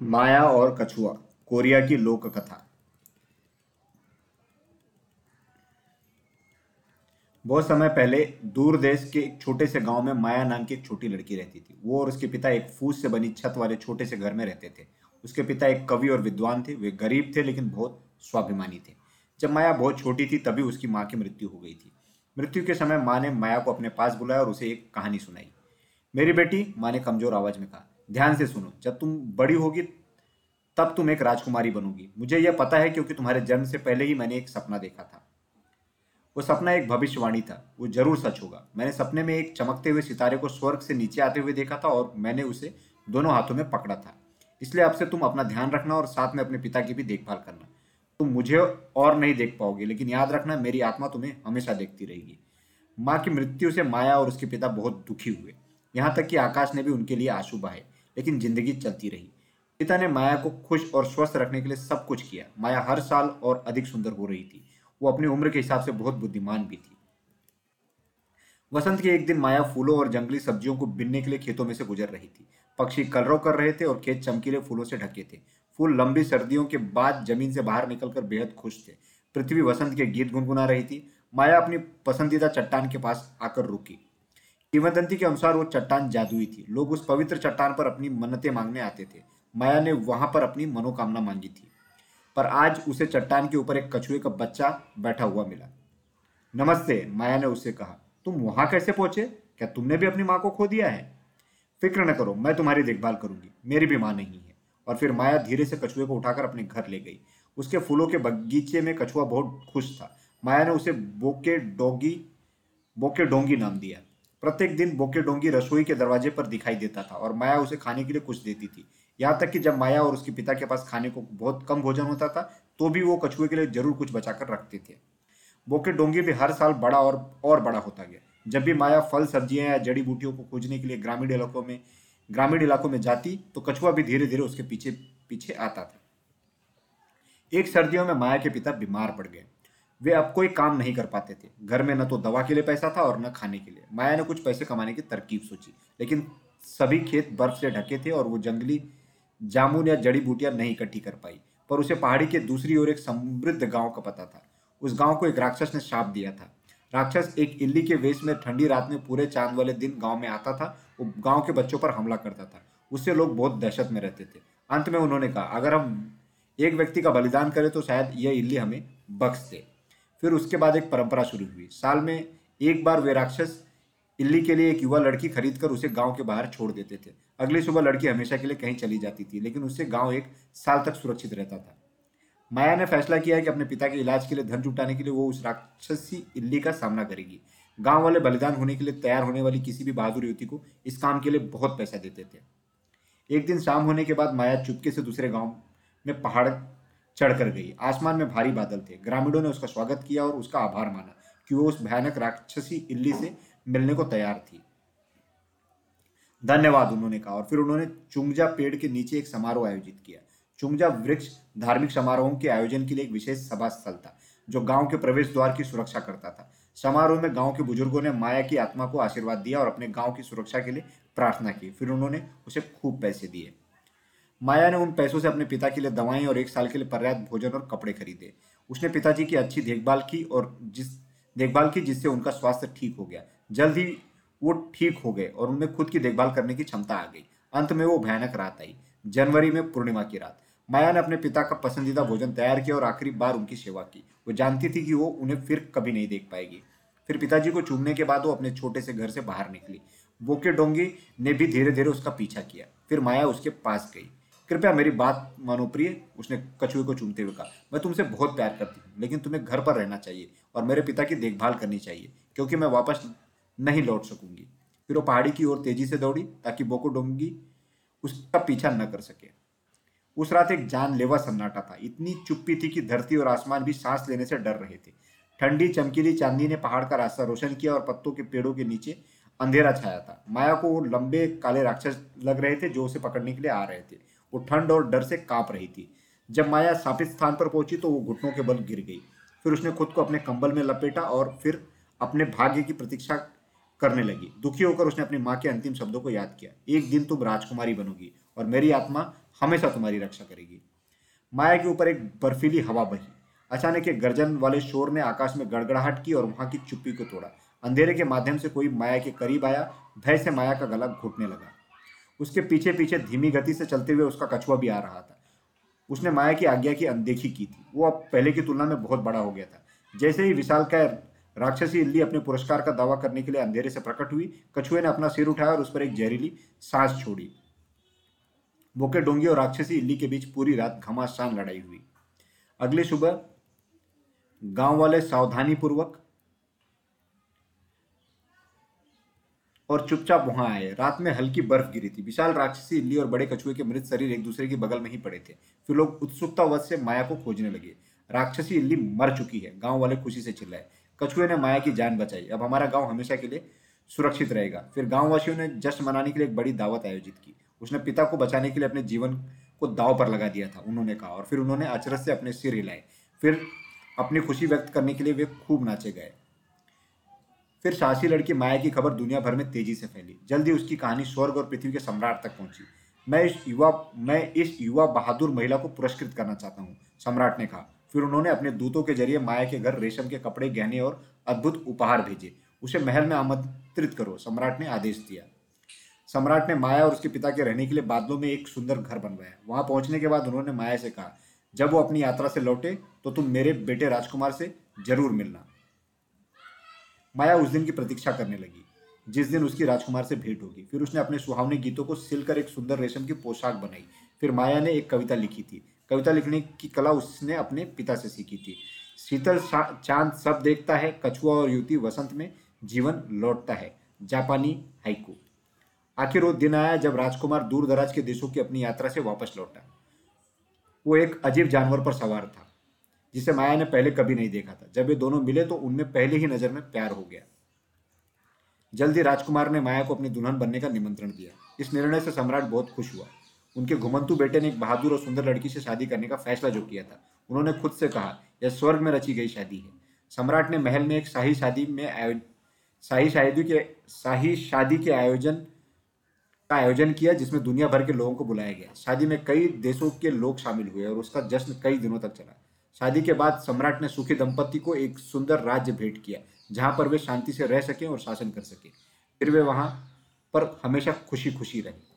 माया और कछुआ, कोरिया की लोक कथा बहुत समय पहले दूर देश के एक छोटे से गाँव में माया नाम की एक छोटी लड़की रहती थी। वो और उसके पिता एक फूस से बनी छत वाले छोटे से घर में रहते थे। उसके पिता एक कवि और विद्वान थे। वे गरीब थे, लेकिन बहुत स्वाभिमानी थे। जब माया बहुत छोटी थी, तभी उसकी माँ की मृत्यु हो गई थी। मृत्यु के समय माँ ने माया को अपने पास बुलाया और उसे एक कहानी सुनाई। मेरी बेटी, माँ ने कमज़ोर आवाज़ में कहा ध्यान से सुनो, जब तुम बड़ी होगी, तब तुम एक राजकुमारी बनोगी। मुझे यह पता है क्योंकि तुम्हारे जन्म से पहले ही मैंने एक सपना देखा था। वो सपना एक भविष्यवाणी था, वो ज़रूर सच होगा। मैंने सपने में एक चमकते हुए सितारे को स्वर्ग से नीचे आते हुए देखा था और मैंने उसे दोनों हाथों में पकड़ा था। इसलिए अब से तुम अपना ध्यान रखना और साथ में अपने पिता की भी देखभाल करना। तुम मुझे और नहीं देख पाओगे, लेकिन याद रखना, मेरी आत्मा तुम्हें हमेशा देखती रहेगी। माँ की मृत्यु से माया और उसके पिता बहुत दुखी हुए। यहाँ तक कि आकाश ने भी उनके लिए आँसू बहाए। लेकिन ज़िंदगी चलती रही। पिता ने माया को खुश और स्वस्थ रखने के लिए सब कुछ किया। माया हर साल और अधिक सुंदर हो रही थी। वो अपनी उम्र के हिसाब से बहुत बुद्धिमान भी थी। वसंत के एक दिन माया फूलों और जंगली सब्जियों को बिनने के लिए खेतों में से गुजर रही थी। पक्षी कलरव कर रहे थे और खेत चमकीले फूलों से ढके थे। फूल लंबी सर्दियों के बाद ज़मीन से बाहर निकलकर बेहद खुश थे। पृथ्वी वसंत के गीत गुनगुना रही थी। माया अपनी पसंदीदा चट्टान के पास आकर रुकी। किंवदंती के अनुसार वो चट्टान जादुई थी। लोग उस पवित्र चट्टान पर अपनी मन्नतें मांगने आते थे। माया ने वहाँ पर अपनी मनोकामना मांगी थी। पर आज उसे चट्टान के ऊपर एक कछुए का बच्चा बैठा हुआ मिला। नमस्ते, माया ने उससे कहा, तुम वहाँ कैसे पहुँचे? क्या तुमने भी अपनी माँ को खो दिया है? फ़िक्र न करो, मैं तुम्हारी देखभाल करूँगी। मेरी भी माँ नहीं है। और फिर माया धीरे से कछुए को उठाकर अपने घर ले गई। उसके फूलों के बगीचे में कछुआ बहुत खुश था। माया ने उसे बोके डोगी, बोके डोंगी नाम दिया। प्रत्येक दिन बोके डोंगी रसोई के दरवाजे पर दिखाई देता था और माया उसे खाने के लिए कुछ देती थी। यहाँ तक कि जब माया और उसके पिता के पास खाने को बहुत कम भोजन होता था तो भी वो कछुए के लिए ज़रूर कुछ बचाकर रखते थे। बोके डोंगी भी हर साल बड़ा और और बड़ा होता गया। जब भी माया फल, सब्ज़ियाँ या जड़ी बूटियों को खोजने के लिए ग्रामीण इलाकों में, ग्रामीण इलाकों में जाती तो कछुआ भी धीरे धीरे उसके पीछे पीछे आता था। एक सर्दियों में माया के पिता बीमार पड़ गए। वे अब कोई काम नहीं कर पाते थे। घर में न तो दवा के लिए पैसा था और न खाने के लिए। माया ने कुछ पैसे कमाने की तरकीब सोची, लेकिन सभी खेत बर्फ़ से ढके थे और वो जंगली जामुन या जड़ी बूटियाँ नहीं इकट्ठी कर पाई। पर उसे पहाड़ी के दूसरी ओर एक समृद्ध गाँव का पता था। उस गाँव को एक राक्षस ने शाप दिया था। राक्षस एक इल्ली के वेश में ठंडी रात में पूरे चाँद वाले दिन गाँव में आता था, वो गाँव के बच्चों पर हमला करता था। उससे लोग बहुत दहशत में रहते थे। अंत में उन्होंने कहा, अगर हम एक व्यक्ति का बलिदान करें तो शायद यह इल्ली हमें बख्श दे। फिर उसके बाद एक परंपरा शुरू हुई। साल में एक बार वे राक्षस इल्ली के लिए एक युवा लड़की खरीद कर उसे गाँव के बाहर छोड़ देते थे। अगली सुबह लड़की हमेशा के लिए कहीं चली जाती थी, लेकिन उससे गाँव एक साल तक सुरक्षित रहता था। माया ने फैसला किया कि अपने पिता के इलाज के लिए धन जुटाने के लिए वो उस राक्षसी इल्ली का सामना करेगी। गाँव वाले बलिदान होने के लिए तैयार होने वाली किसी भी बहादुर युवती को इस काम के लिए बहुत पैसा देते थे। एक दिन शाम होने के बाद माया चुपके से दूसरे गाँव में पहाड़ चढ़कर गई। आसमान में भारी बादल थे। ग्रामीणों ने उसका स्वागत किया और उसका आभार माना कि वो उस भयानक राक्षसी इल्ली से मिलने को तैयार थी। धन्यवाद, उन्होंने कहा। और फिर उन्होंने चुंगजा पेड़ के नीचे एक समारोह आयोजित किया। चुंगजा वृक्ष धार्मिक समारोहों के आयोजन के लिए एक विशेष सभा स्थल था, जो गाँव के प्रवेश द्वार की सुरक्षा करता था। समारोह में गाँव के बुज़ुर्गों ने माया की आत्मा को आशीर्वाद दिया और अपने गाँव की सुरक्षा के लिए प्रार्थना की। फिर उन्होंने उसे खूब पैसे दिए। माया ने उन पैसों से अपने पिता के लिए दवाएँ और एक साल के लिए पर्याप्त भोजन और कपड़े खरीदे। उसने पिताजी की अच्छी देखभाल की और जिस, देखभाल की जिससे उनका स्वास्थ्य ठीक हो गया। जल्द ही वो ठीक हो गए और उनमें खुद की देखभाल करने की क्षमता आ गई। अंत में वो भयानक रात आई, जनवरी में पूर्णिमा की रात। माया ने अपने पिता का पसंदीदा भोजन तैयार किया और आखिरी बार उनकी सेवा की। वो जानती थी कि वो उन्हें फिर कभी नहीं देख पाएगी। फिर पिताजी को चूमने के बाद वो अपने छोटे से घर से बाहर निकली। बोके डोंगी ने भी धीरे धीरे उसका पीछा किया। फिर माया उसके पास गई। कृपया मेरी बात मानो प्रिय, उसने कछुए को चूमते हुए कहा। मैं तुमसे बहुत प्यार करती हूँ, लेकिन तुम्हें घर पर रहना चाहिए और मेरे पिता की देखभाल करनी चाहिए, क्योंकि मैं वापस नहीं लौट सकूँगी। फिर वो पहाड़ी की ओर तेज़ी से दौड़ी, ताकि बोको डोंगी उसका पीछा न कर सके। उस रात एक जानलेवा सन्नाटा था। इतनी चुप्पी थी कि धरती और आसमान भी सांस लेने से डर रहे थे। ठंडी, चमकीली चांदी ने पहाड़ का रास्ता रोशन किया और पत्तों के पेड़ों के नीचे अंधेरा छाया था। माया को वो लंबे काले राक्षस लग रहे थे जो उसे पकड़ने के लिए आ रहे थे। वो ठंड और डर से काँप रही थी। जब माया स्थापित स्थान पर पहुँची तो वो घुटनों के बल गिर गई। फिर उसने खुद को अपने कंबल में लपेटा और फिर अपने भाग्य की प्रतीक्षा करने लगी। दुखी होकर उसने अपनी माँ के अंतिम शब्दों को याद किया। एक दिन तुम राजकुमारी बनोगी और मेरी आत्मा हमेशा तुम्हारी रक्षा करेगी। माया के ऊपर एक बर्फीली हवा बही। अचानक एक गर्जन वाले शोर ने आकाश में गड़गड़ाहट की और वहाँ की चुप्पी को तोड़ा। अंधेरे के माध्यम से कोई माया के करीब आया। भय से माया का गला घुटने लगा। उसके पीछे पीछे धीमी गति से चलते हुए उसका कछुआ भी आ रहा था। उसने माया की आज्ञा की अनदेखी की थी। वो अब पहले की तुलना में बहुत बड़ा हो गया था। जैसे ही विशाल का राक्षसी इल्ली अपने पुरस्कार का दावा करने के लिए अंधेरे से प्रकट हुई, कछुए ने अपना सिर उठाया और उस पर एक जहरीली सांस छोड़ी। बोके डोंगी और राक्षसी इल्ली के बीच पूरी रात घमासान लड़ाई हुई। अगली सुबह गाँव वाले सावधानी पूर्वक और चुपचाप वहाँ आए। रात में हल्की बर्फ़ गिरी थी। विशाल राक्षसी इल्ली और बड़े कछुए के मृत शरीर एक दूसरे के बगल में ही पड़े थे। फिर लोग उत्सुकतावश से माया को खोजने लगे। राक्षसी इल्ली मर चुकी है। गाँव वाले खुशी से चिल्लाए। कछुए ने माया की जान बचाई। अब हमारा गाँव हमेशा के लिए सुरक्षित रहेगा। फिर गांववासियों ने जश्न मनाने के लिए एक बड़ी दावत आयोजित की। उसने पिता को बचाने के लिए अपने जीवन को दाव पर लगा दिया था, उन्होंने कहा। और फिर उन्होंने अचरज से अपने सिर हिलाए। फिर अपनी खुशी व्यक्त करने के लिए वे खूब नाचे गए। फिर साहसी लड़की माया की खबर दुनिया भर में तेज़ी से फैली। जल्दी उसकी कहानी स्वर्ग और पृथ्वी के सम्राट तक पहुँची। मैं इस युवा, मैं इस युवा बहादुर महिला को पुरस्कृत करना चाहता हूँ, सम्राट ने कहा। फिर उन्होंने अपने दूतों के ज़रिए माया के घर रेशम के कपड़े, गहने और अद्भुत उपहार भेजे। उसे महल में आमंत्रित करो, सम्राट ने आदेश दिया। सम्राट ने माया और उसके पिता के रहने के लिए बादलों में एक सुंदर घर बनवाया। वहाँ पहुँचने के बाद उन्होंने माया से कहा, जब वो अपनी यात्रा से लौटे तो तुम मेरे बेटे राजकुमार से ज़रूर मिलना। माया उस दिन की प्रतीक्षा करने लगी, जिस दिन उसकी राजकुमार से भेंट होगी। फिर उसने अपने सुहावने गीतों को सिलकर एक सुंदर रेशम की पोशाक बनाई। फिर माया ने एक कविता लिखी थी। कविता लिखने की कला उसने अपने पिता से सीखी थी। शीतल चाँद सब देखता है, कछुआ और युवती वसंत में जीवन लौटता है। जापानी हाइकू। आखिर वो दिन आया जब राजकुमार दूर दराज के देशों की अपनी यात्रा से वापस लौटा। वो एक अजीब जानवर पर सवार था। जिसे माया ने पहले कभी नहीं देखा था। जब ये दोनों मिले तो उनमें पहले ही नज़र में प्यार हो गया। जल्दी राजकुमार ने माया को अपनी दुल्हन बनने का निमंत्रण दिया। इस निर्णय से सम्राट बहुत खुश हुआ। उनके घुमंतु बेटे ने एक बहादुर और सुंदर लड़की से शादी करने का फैसला जो किया था, उन्होंने खुद से कहा, यह स्वर्ग में रची गई शादी है। सम्राट ने महल में एक शाही शादी में शाही शादी के, शाही शादी के आयोजन, का आयोजन किया, जिसमें दुनिया भर के लोगों को बुलाया गया। शादी में कई देशों के लोग शामिल हुए और उसका जश्न कई दिनों तक चला। शादी के बाद सम्राट ने सुखी दंपति को एक सुंदर राज्य भेंट किया, जहाँ पर वे शांति से रह सकें और शासन कर सकें। फिर वे वहाँ पर हमेशा खुशी खुशी रहे।